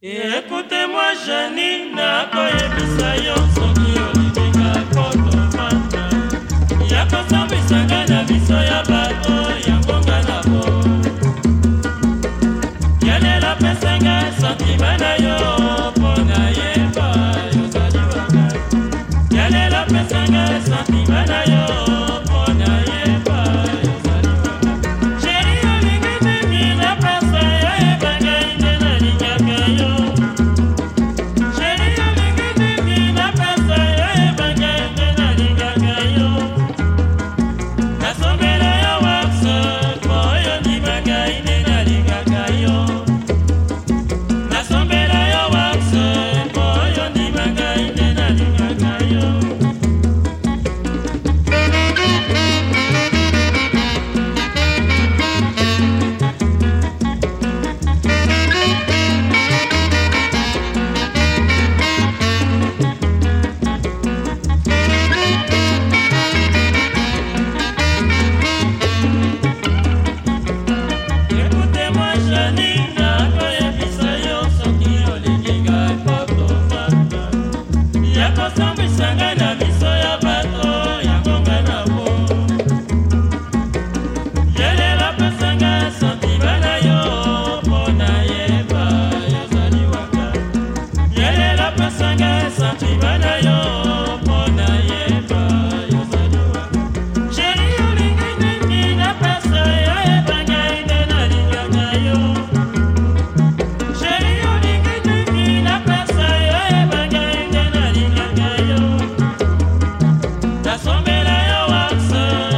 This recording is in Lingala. Écoutez-moi, Janine, money. answer.